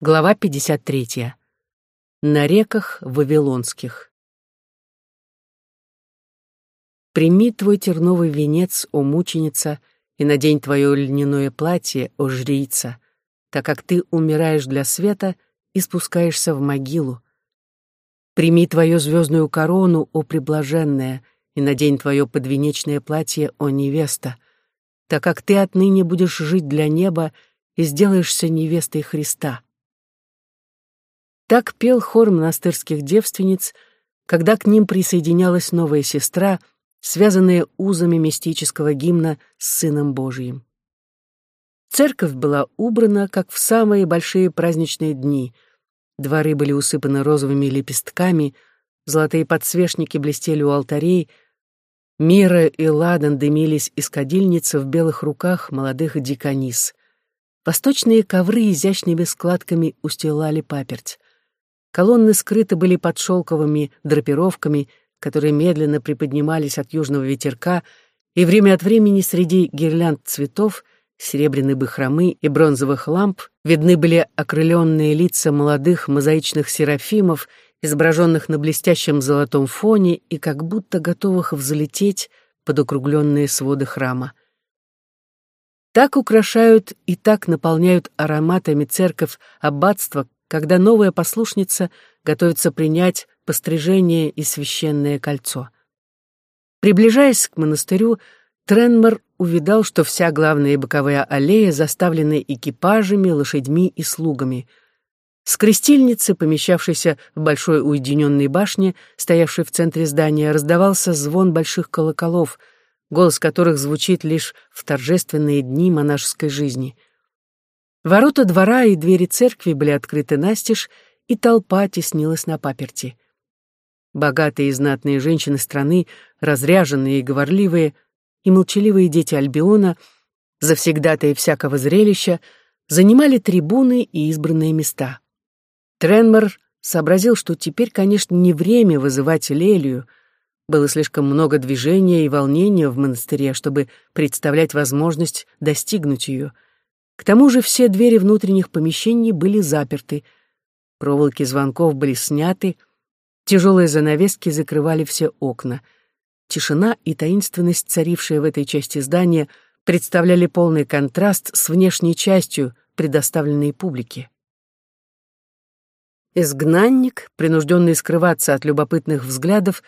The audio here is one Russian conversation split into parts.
Глава 53. На реках Вавилонских. Прими твой терновый венец, о мученица, и надень твое льняное платье, о жрица, так как ты умираешь для света и спускаешься в могилу. Прими твою звездную корону, о приблаженная, и надень твое подвенечное платье, о невеста, так как ты отныне будешь жить для неба и сделаешься невестой Христа. Так пел хор монастырских девственниц, когда к ним присоединялась новая сестра, связанная узами мистического гимна с Сыном Божиим. Церковь была убрана, как в самые большие праздничные дни. Дворы были усыпаны розовыми лепестками, золотые подсвечники блестели у алтарей, Мира и Ладан дымились из кадильницы в белых руках молодых диконис. Восточные ковры изящными складками устилали паперть. Колонны скрыты были под шелковыми драпировками, которые медленно приподнимались от южного ветерка, и время от времени среди гирлянд цветов, серебряной бахромы и бронзовых ламп видны были окрыленные лица молодых мозаичных серафимов, изображенных на блестящем золотом фоне и как будто готовых взлететь под округленные своды храма. Так украшают и так наполняют ароматами церковь аббатства, когда новая послушница готовится принять пострижение и священное кольцо. Приближаясь к монастырю, Тренмор увидал, что вся главная боковая аллея заставлена экипажами, лошадьми и слугами. С крестильницы, помещавшейся в большой уединенной башне, стоявшей в центре здания, раздавался звон больших колоколов, голос которых звучит лишь в торжественные дни монашеской жизни — Ворота двора и двери церкви были открыты настежь, и толпа теснилась на паперти. Богатые и знатные женщины страны, разряженные и говорливые, и молчаливые дети Альбиона, завсегдатые всякого зрелища, занимали трибуны и избранные места. Тренмор сообразил, что теперь, конечно, не время вызывать Лелию, было слишком много движения и волнения в монастыре, чтобы представлять возможность достигнуть ее — к тому же все двери внутренних помещений были заперты, проволоки звонков были сняты, тяжелые занавески закрывали все окна. Тишина и таинственность, царившие в этой части здания, представляли полный контраст с внешней частью, предоставленной публике. Изгнанник, принужденный скрываться от любопытных взглядов,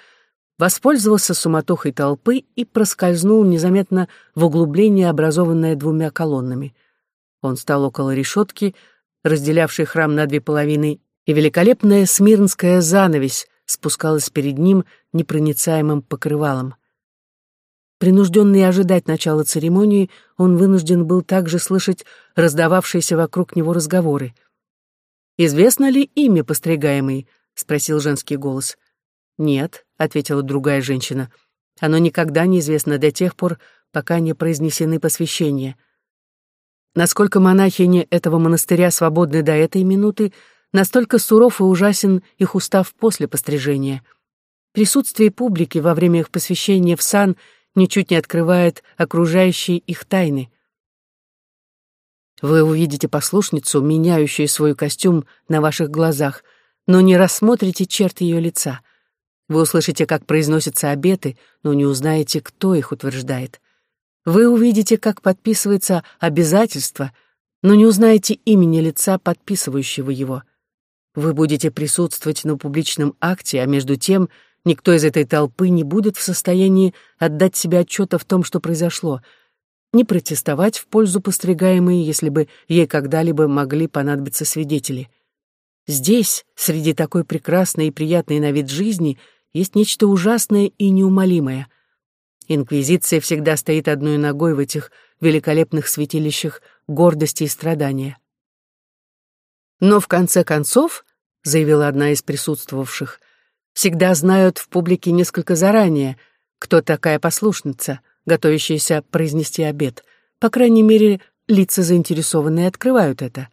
воспользовался суматохой толпы и проскользнул незаметно в углубление, образованное двумя колоннами — он стал около решетки, разделявшей храм на две половины, и великолепная смирнская занавесь спускалась перед ним непроницаемым покрывалом. Принужденный ожидать начала церемонии, он вынужден был также слышать раздававшиеся вокруг него разговоры. «Известно ли имя постригаемый?» — спросил женский голос. «Нет», — ответила другая женщина. «Оно никогда не известно до тех пор, пока не произнесены посвящения». Насколько монахини этого монастыря свободны до этой минуты, настолько суров и ужасен их устав после пострижения. Присутствие публики во время их посвящения в сан ничуть не открывает окружающие их тайны. Вы увидите послушницу, меняющую свой костюм на ваших глазах, но не рассмотрите черт ее лица. Вы услышите, как произносятся обеты, но не узнаете, кто их утверждает. Вы увидите, как подписывается обязательство, но не узнаете имени лица, подписывающего его. Вы будете присутствовать на публичном акте, а между тем никто из этой толпы не будет в состоянии отдать себе отчета в том, что произошло, не протестовать в пользу постригаемой, если бы ей когда-либо могли понадобиться свидетели. Здесь, среди такой прекрасной и приятной на вид жизни, есть нечто ужасное и неумолимое — Инквизиция всегда стоит одной ногой в этих великолепных святилищах гордости и страдания. Но в конце концов, заявила одна из присутствовавших, всегда знают в публике несколько заранее, кто такая послушница, готовящаяся произнести обед. По крайней мере, лица заинтересованные открывают это.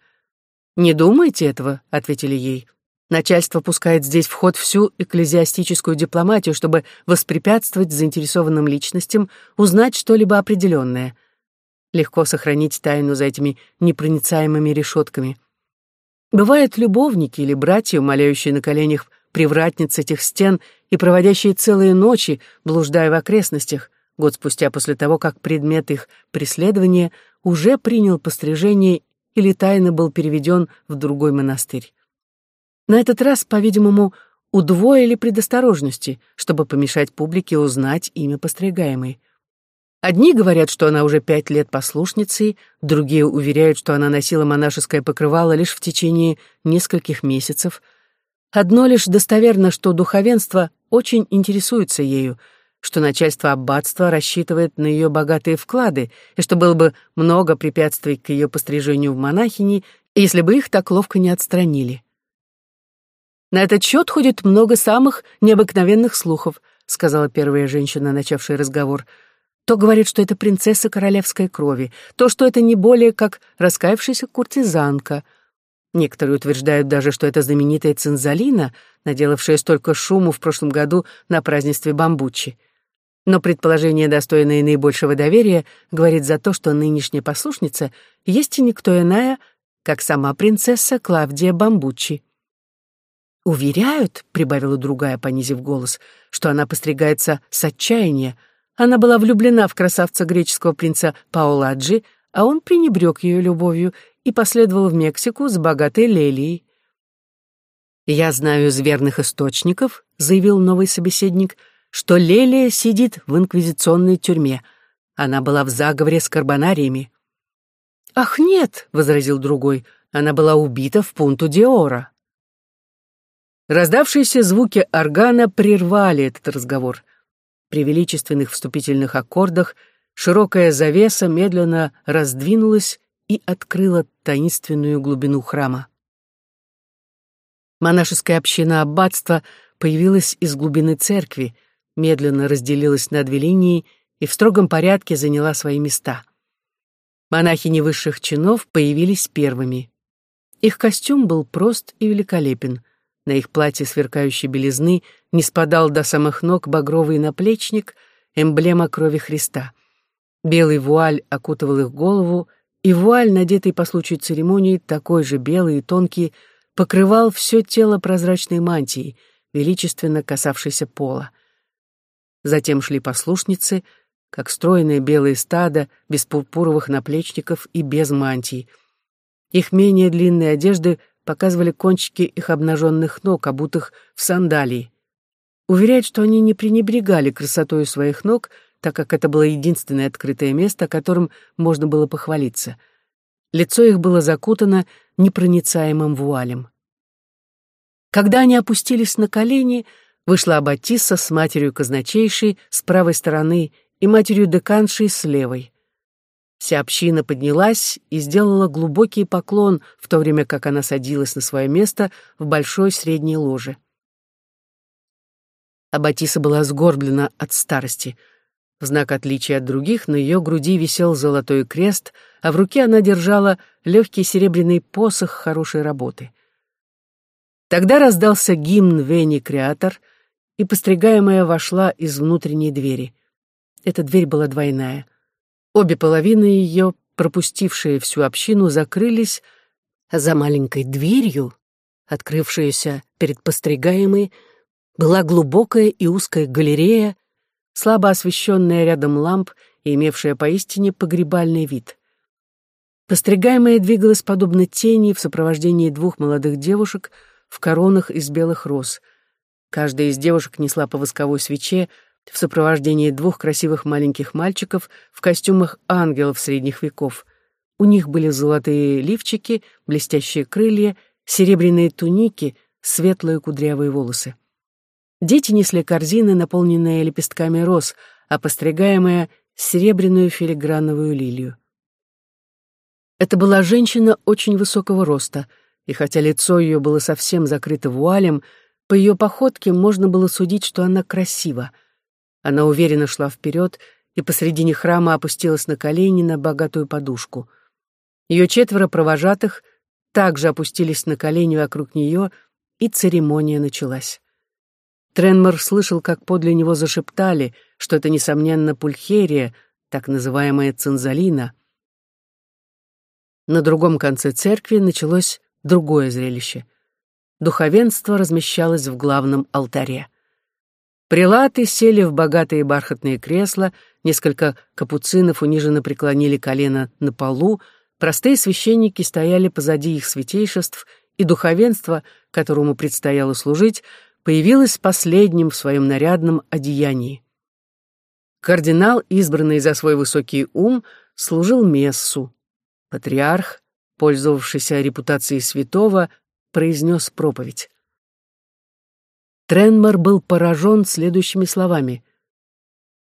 «Не думайте этого», — ответили ей. Начальство пускает здесь в ход всю экклезиастическую дипломатию, чтобы воспрепятствовать заинтересованным личностям узнать что-либо определенное. Легко сохранить тайну за этими непроницаемыми решетками. Бывают любовники или братья, умоляющие на коленях привратниц этих стен и проводящие целые ночи, блуждая в окрестностях, год спустя после того, как предмет их преследования уже принял пострижение или тайно был переведен в другой монастырь. На этот раз, по-видимому, удвоили предосторожности, чтобы помешать публике узнать имя постригаемой. Одни говорят, что она уже пять лет послушницей, другие уверяют, что она носила монашеское покрывало лишь в течение нескольких месяцев. Одно лишь достоверно, что духовенство очень интересуется ею, что начальство аббатства рассчитывает на ее богатые вклады, и что было бы много препятствий к ее пострижению в монахини, если бы их так ловко не отстранили. На этот счет ходит много самых необыкновенных слухов, сказала первая женщина, начавшая разговор. То говорит, что это принцесса королевской крови, то, что это не более как раскаявшаяся куртизанка. Некоторые утверждают даже, что это знаменитая Цинзалина, наделавшая столько шуму в прошлом году на празднестве Бамбучи. Но предположение, достойное наибольшего доверия, говорит за то, что нынешняя послушница есть и никто иная, как сама принцесса Клавдия Бамбучи. «Уверяют», — прибавила другая, понизив голос, «что она постригается с отчаяния. Она была влюблена в красавца греческого принца Пауладжи, а он пренебрег ее любовью и последовал в Мексику с богатой Лелией». «Я знаю из верных источников», — заявил новый собеседник, «что Лелия сидит в инквизиционной тюрьме. Она была в заговоре с карбонариями». «Ах, нет», — возразил другой, — «она была убита в Пунту-Диора». Раздавшиеся звуки органа прервали этот разговор. При величественных вступительных аккордах широкая завеса медленно раздвинулась и открыла таинственную глубину храма. Монашеская община аббатства появилась из глубины церкви, медленно разделилась на две линии и в строгом порядке заняла свои места. Монахини высших чинов появились первыми. Их костюм был прост и великолепен. На их платье сверкающей белизны не спадал до самых ног багровый наплечник, эмблема крови Христа. Белый вуаль окутывал их голову, и вуаль, надетый по случаю церемонии, такой же белый и тонкий, покрывал все тело прозрачной мантией, величественно касавшейся пола. Затем шли послушницы, как стройное белое стадо, без пурпуровых наплечников и без мантий. Их менее длинные одежды показывали кончики их обнаженных ног, обутых в сандалии. Уверяют, что они не пренебрегали красотой своих ног, так как это было единственное открытое место, которым можно было похвалиться. Лицо их было закутано непроницаемым вуалем. Когда они опустились на колени, вышла Аббатисса с матерью казначейшей с правой стороны и матерью деканшей с левой. Вся община поднялась и сделала глубокий поклон, в то время как она садилась на свое место в большой средней ложе. Аббатиса была сгорблена от старости. В знак отличия от других на ее груди висел золотой крест, а в руке она держала легкий серебряный посох хорошей работы. Тогда раздался гимн Вени Креатор, и постригаемая вошла из внутренней двери. Эта дверь была двойная — Обе половины ее, пропустившие всю общину, закрылись, а за маленькой дверью, открывшаяся перед постригаемой, была глубокая и узкая галерея, слабо освещенная рядом ламп и имевшая поистине погребальный вид. Постригаемая двигалась подобно тени в сопровождении двух молодых девушек в коронах из белых роз. Каждая из девушек несла по восковой свече, в сопровождении двух красивых маленьких мальчиков в костюмах ангелов средних веков. У них были золотые лифчики, блестящие крылья, серебряные туники, светлые кудрявые волосы. Дети несли корзины, наполненные лепестками роз, а постригаемая — серебряную филиграновую лилию. Это была женщина очень высокого роста, и хотя лицо ее было совсем закрыто вуалем, по ее походке можно было судить, что она красива — она уверенно шла вперед и посредине храма опустилась на колени на богатую подушку. Ее четверо провожатых также опустились на колени вокруг нее, и церемония началась. Тренмор слышал, как подле него зашептали, что это, несомненно, пульхерия, так называемая цинзалина. На другом конце церкви началось другое зрелище. Духовенство размещалось в главном алтаре. Прилаты сели в богатые бархатные кресла, несколько капуцинов униженно преклонили колено на полу, простые священники стояли позади их святейшеств, и духовенство, которому предстояло служить, появилось последним в своем нарядном одеянии. Кардинал, избранный за свой высокий ум, служил мессу. Патриарх, пользовавшийся репутацией святого, произнес проповедь. Тренмор был поражен следующими словами.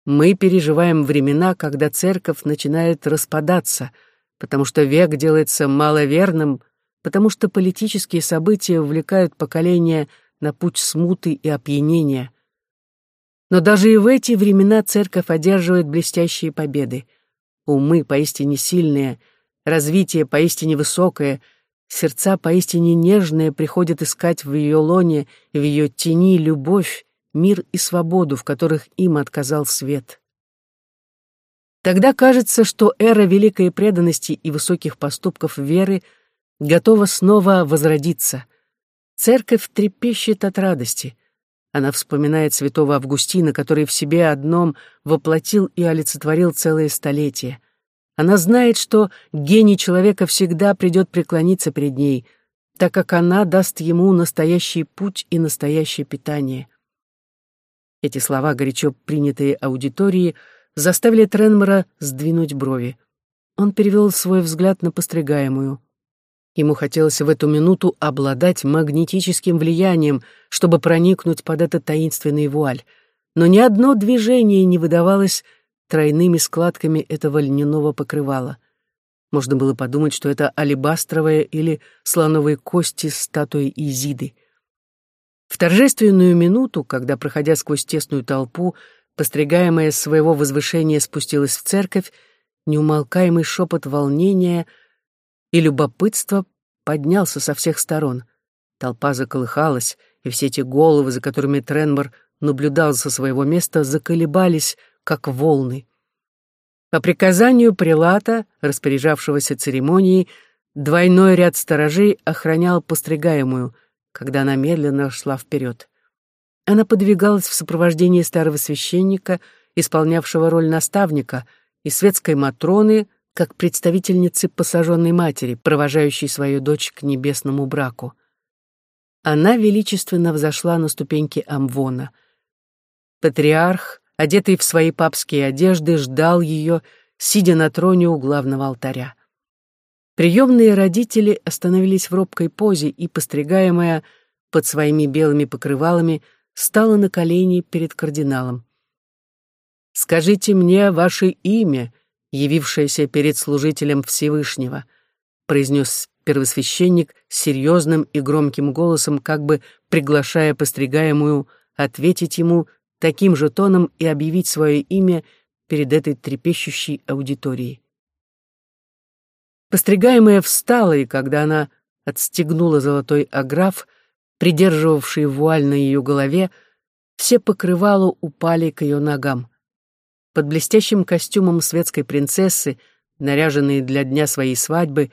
«Мы переживаем времена, когда церковь начинает распадаться, потому что век делается маловерным, потому что политические события увлекают поколение на путь смуты и опьянения. Но даже и в эти времена церковь одерживает блестящие победы. Умы поистине сильные, развитие поистине высокое — Сердца поистине нежные приходят искать в ее лоне в ее тени любовь, мир и свободу, в которых им отказал свет. Тогда кажется, что эра великой преданности и высоких поступков веры готова снова возродиться. Церковь трепещет от радости. Она вспоминает святого Августина, который в себе одном воплотил и олицетворил целое столетие. Она знает, что гений человека всегда придет преклониться перед ней, так как она даст ему настоящий путь и настоящее питание. Эти слова, горячо принятые аудиторией, заставили Тренмора сдвинуть брови. Он перевел свой взгляд на постригаемую. Ему хотелось в эту минуту обладать магнетическим влиянием, чтобы проникнуть под этот таинственный вуаль. Но ни одно движение не выдавалось тройными складками этого льняного покрывала. Можно было подумать, что это алебастровая или слоновые кости статуи Изиды. В торжественную минуту, когда, проходя сквозь тесную толпу, постригаемая с своего возвышения спустилась в церковь, неумолкаемый шепот волнения и любопытства поднялся со всех сторон. Толпа заколыхалась, и все те головы, за которыми Тренмор наблюдал со своего места, заколебались, как волны. По приказанию прилата, распоряжавшегося церемонией, двойной ряд сторожей охранял постригаемую, когда она медленно шла вперед. Она подвигалась в сопровождении старого священника, исполнявшего роль наставника, и светской Матроны, как представительницы посаженной матери, провожающей свою дочь к небесному браку. Она величественно взошла на ступеньки Амвона. Патриарх, одетый в свои папские одежды, ждал ее, сидя на троне у главного алтаря. Приемные родители остановились в робкой позе, и, постригаемая под своими белыми покрывалами, стала на колени перед кардиналом. «Скажите мне ваше имя, явившееся перед служителем Всевышнего», произнес первосвященник серьезным и громким голосом, как бы приглашая постригаемую ответить ему таким же тоном и объявить свое имя перед этой трепещущей аудиторией. Постригаемая встала, и когда она отстегнула золотой аграф, придерживавший вуаль на ее голове, все покрывала упали к ее ногам. Под блестящим костюмом светской принцессы, наряженной для дня своей свадьбы,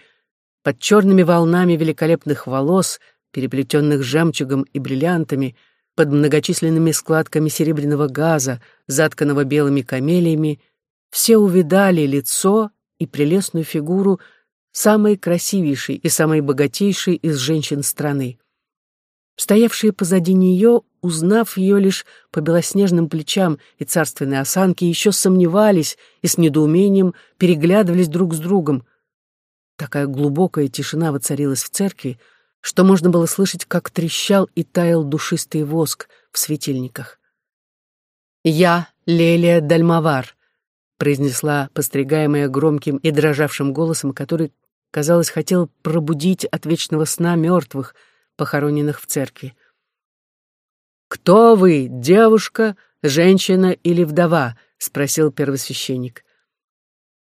под черными волнами великолепных волос, переплетенных жемчугом и бриллиантами — под многочисленными складками серебряного газа, затканного белыми камелиями, все увидали лицо и прелестную фигуру самой красивейшей и самой богатейшей из женщин страны. Стоявшие позади нее, узнав ее лишь по белоснежным плечам и царственной осанке, еще сомневались и с недоумением переглядывались друг с другом. Такая глубокая тишина воцарилась в церкви, что можно было слышать, как трещал и таял душистый воск в светильниках. «Я Лелия Дальмавар», — произнесла постригаемая громким и дрожавшим голосом, который, казалось, хотел пробудить от вечного сна мертвых, похороненных в церкви. «Кто вы, девушка, женщина или вдова?» — спросил первосвященник.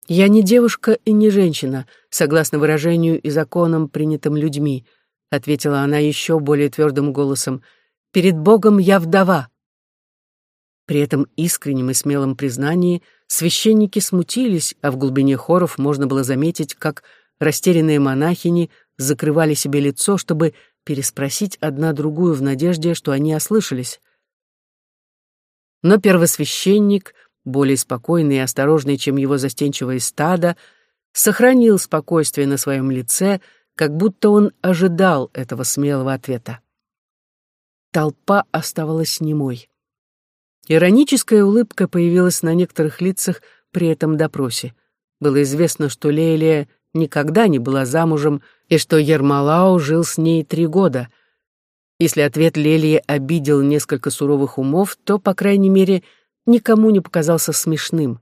«Я не девушка и не женщина, согласно выражению и законам, принятым людьми», — ответила она еще более твердым голосом, — «перед Богом я вдова». При этом искреннем и смелом признании священники смутились, а в глубине хоров можно было заметить, как растерянные монахини закрывали себе лицо, чтобы переспросить одна другую в надежде, что они ослышались. Но первосвященник, более спокойный и осторожный, чем его застенчивое стадо, сохранил спокойствие на своем лице, как будто он ожидал этого смелого ответа. Толпа оставалась немой. Ироническая улыбка появилась на некоторых лицах при этом допросе. Было известно, что Лелия никогда не была замужем и что Ермолао жил с ней три года. Если ответ Лелии обидел несколько суровых умов, то, по крайней мере, никому не показался смешным.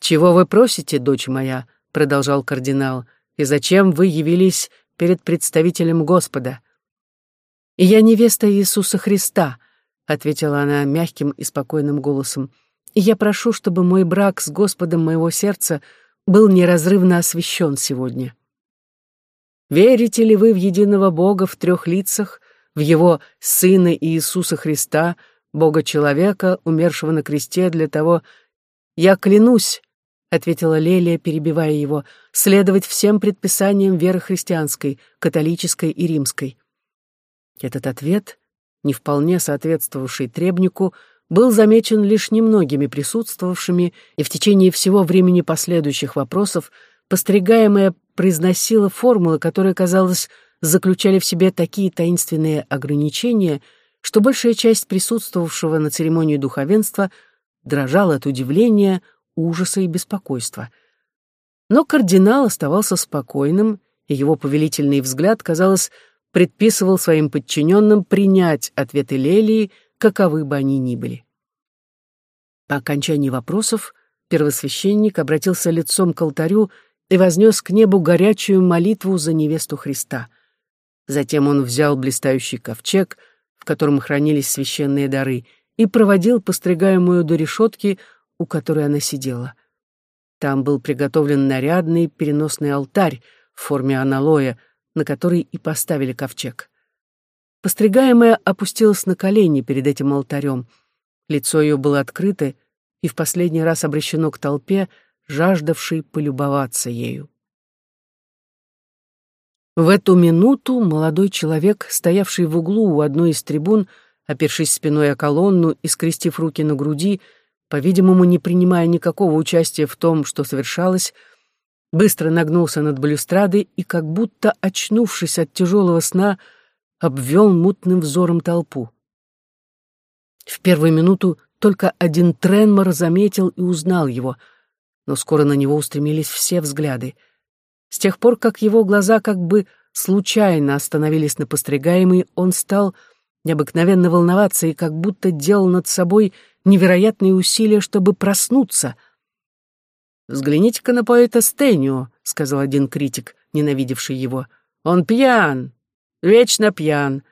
«Чего вы просите, дочь моя?» — продолжал кардинал. «И зачем вы явились перед представителем Господа?» «Я невеста Иисуса Христа», — ответила она мягким и спокойным голосом. «И я прошу, чтобы мой брак с Господом моего сердца был неразрывно освящен сегодня». Верите ли вы в единого Бога в трех лицах, в Его Сына Иисуса Христа, Бога-человека, умершего на кресте для того... Я клянусь, — ответила Лелия, перебивая его, — следовать всем предписаниям веры христианской, католической и римской. Этот ответ, не вполне соответствовавший требнику, был замечен лишь немногими присутствовавшими, и в течение всего времени последующих вопросов постригаемая произносила формулы, которые, казалось, заключали в себе такие таинственные ограничения, что большая часть присутствовавшего на церемонии духовенства дрожала от удивления, ужаса и беспокойства. Но кардинал оставался спокойным, и его повелительный взгляд, казалось, предписывал своим подчиненным принять ответы Лелии, каковы бы они ни были. По окончании вопросов первосвященник обратился лицом к алтарю и вознес к небу горячую молитву за невесту Христа. Затем он взял блистающий ковчег, в котором хранились священные дары, и проводил постригаемую до решетки, у которой она сидела. Там был приготовлен нарядный переносный алтарь в форме аналоя, на который и поставили ковчег. Постригаемая опустилась на колени перед этим алтарем. Лицо ее было открыто и в последний раз обращено к толпе, жаждавший полюбоваться ею. В эту минуту молодой человек, стоявший в углу у одной из трибун, опершись спиной о колонну и скрестив руки на груди, по-видимому, не принимая никакого участия в том, что совершалось, быстро нагнулся над балюстрадой и, как будто очнувшись от тяжелого сна, обвел мутным взором толпу. В первую минуту только один Тренмор заметил и узнал его — но скоро на него устремились все взгляды. С тех пор, как его глаза как бы случайно остановились на постригаемой, он стал необыкновенно волноваться и как будто делал над собой невероятные усилия, чтобы проснуться. «Взгляните-ка на поэта Стэнио», — сказал один критик, ненавидевший его. «Он пьян, вечно пьян».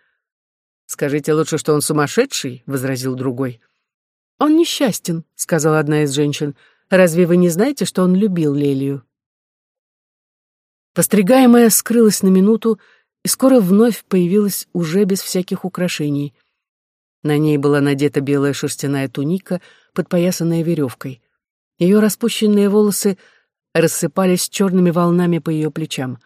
«Скажите лучше, что он сумасшедший», — возразил другой. «Он несчастен», — сказала одна из женщин. Разве вы не знаете, что он любил Лелию?» Постригаемая скрылась на минуту и скоро вновь появилась уже без всяких украшений. На ней была надета белая шерстяная туника, подпоясанная веревкой. Ее распущенные волосы рассыпались черными волнами по ее плечам.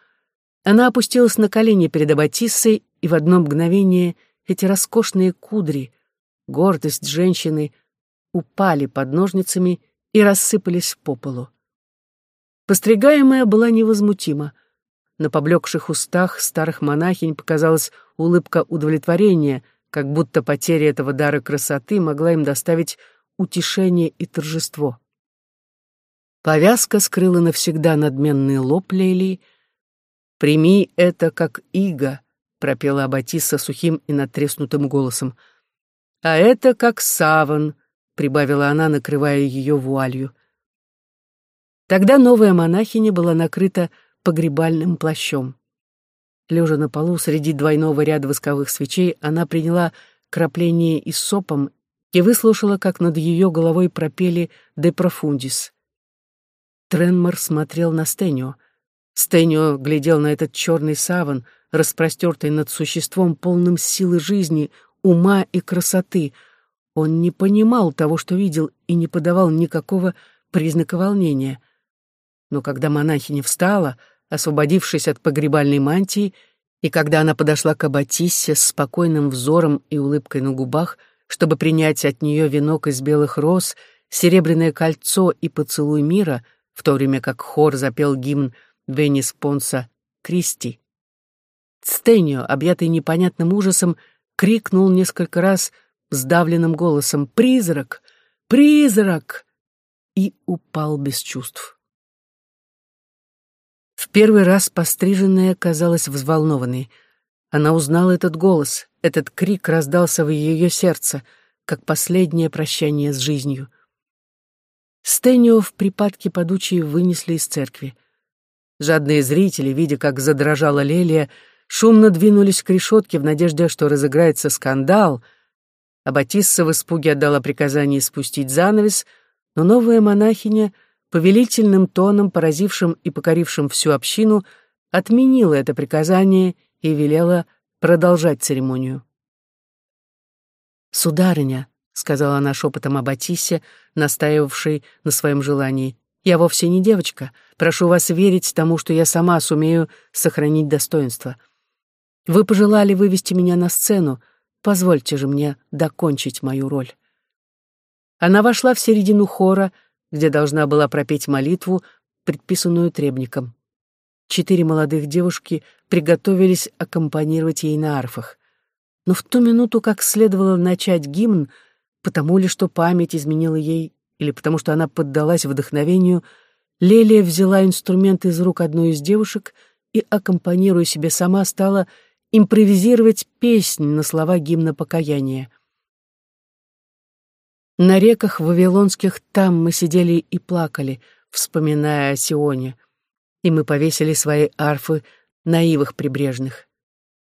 Она опустилась на колени перед Аббатиссой, и в одно мгновение эти роскошные кудри, гордость женщины, упали под ножницами и рассыпались по полу. Постригаемая была невозмутима. На поблекших устах старых монахинь показалась улыбка удовлетворения, как будто потеря этого дара красоты могла им доставить утешение и торжество. Повязка скрыла навсегда надменный лоб Лейли. «Прими это как иго», — пропела Аббатисса сухим и натреснутым голосом. «А это как саван», прибавила она, накрывая ее вуалью. Тогда новая монахиня была накрыта погребальным плащом. Лежа на полу среди двойного ряда восковых свечей, она приняла крапление и сопом и выслушала, как над ее головой пропели «De profundis». Тренмор смотрел на Стенио. Стенио глядел на этот черный саван, распростертый над существом, полным силы жизни, ума и красоты — он не понимал того, что видел, и не подавал никакого признака волнения. Но когда монахиня встала, освободившись от погребальной мантии, и когда она подошла к Аббатиссе с спокойным взором и улыбкой на губах, чтобы принять от нее венок из белых роз, серебряное кольцо и поцелуй мира, в то время как хор запел гимн Венис Понса Кристи. Стенио, объятый непонятным ужасом, крикнул несколько раз сдавленным голосом «Призрак! Призрак!» и упал без чувств. Первый раз постриженная казалась взволнованной. Она узнала этот голос, этот крик раздался в ее сердце, как последнее прощание с жизнью. Стэнио в припадке подучии вынесли из церкви. Жадные зрители, видя, как задрожала Лелия, шумно двинулись к решетке в надежде, что разыграется скандал, а Батисса в испуге отдала приказание спустить занавес, но новая монахиня, повелительным тоном, поразившим и покорившим всю общину, отменила это приказание и велела продолжать церемонию. «Сударыня», — сказала она шепотом об Атисе, настаивавшей на своем желании, — «я вовсе не девочка. Прошу вас верить тому, что я сама сумею сохранить достоинство. Вы пожелали вывести меня на сцену, позвольте же мне докончить мою роль». Она вошла в середину хора, где должна была пропеть молитву, предписанную требником. Четыре молодых девушки приготовились аккомпанировать ей на арфах. Но в ту минуту, как следовало начать гимн, потому ли, что память изменила ей, или потому что она поддалась вдохновению, Лелия взяла инструмент из рук одной из девушек и, аккомпанируя себе сама, стала импровизировать песнь на слова гимна покаяния. На реках вавилонских там мы сидели и плакали, вспоминая о Сионе, и мы повесили свои арфы на ивах прибрежных.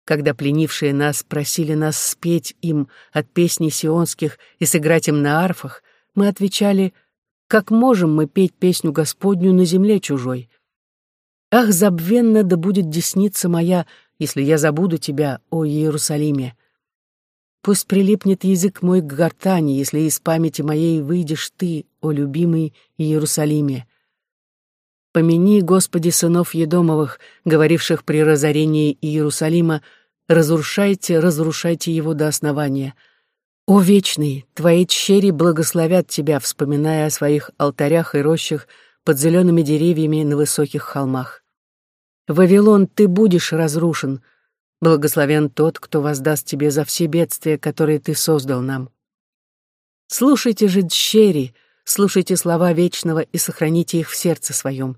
Когда пленившие нас просили нас спеть им от песней сионских и сыграть им на арфах, мы отвечали, как можем мы петь песню Господню на земле чужой? Ах, забвенно да будет десница моя если я забуду тебя, о Иерусалиме. Пусть прилипнет язык мой к гортани, если из памяти моей выйдешь ты, о любимый Иерусалиме. Помяни, Господи, сынов Едомовых, говоривших при разорении Иерусалима, разрушайте, разрушайте его до основания. О, Вечный, твои чери благословят тебя, вспоминая о своих алтарях и рощах под зелеными деревьями на высоких холмах. Вавилон, ты будешь разрушен. Благословен тот, кто воздаст тебе за все бедствия, которые ты создал нам. Слушайте же дщери, слушайте слова вечного и сохраните их в сердце своем.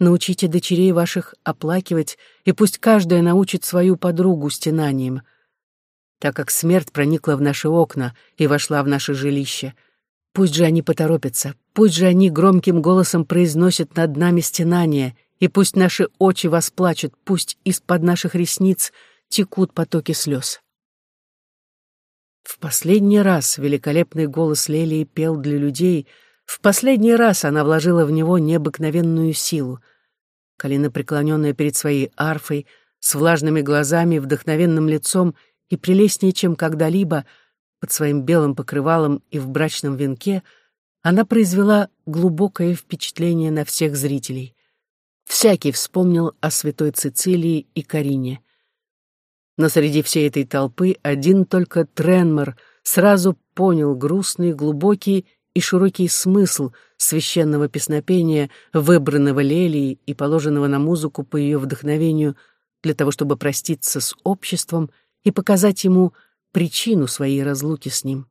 Научите дочерей ваших оплакивать, и пусть каждая научит свою подругу стенанием. Так как смерть проникла в наши окна и вошла в наше жилище, пусть же они поторопятся, пусть же они громким голосом произносят над нами стенание и пусть наши очи восплачут, пусть из-под наших ресниц текут потоки слез. В последний раз великолепный голос Лелии пел для людей, в последний раз она вложила в него необыкновенную силу. Калина, преклоненная перед своей арфой, с влажными глазами, вдохновенным лицом и прелестнее, чем когда-либо, под своим белым покрывалом и в брачном венке, она произвела глубокое впечатление на всех зрителей. Всякий вспомнил о святой Цицилии и Карине. Но среди всей этой толпы один только Тренмор сразу понял грустный, глубокий и широкий смысл священного песнопения, выбранного Лелией и положенного на музыку по ее вдохновению для того, чтобы проститься с обществом и показать ему причину своей разлуки с ним.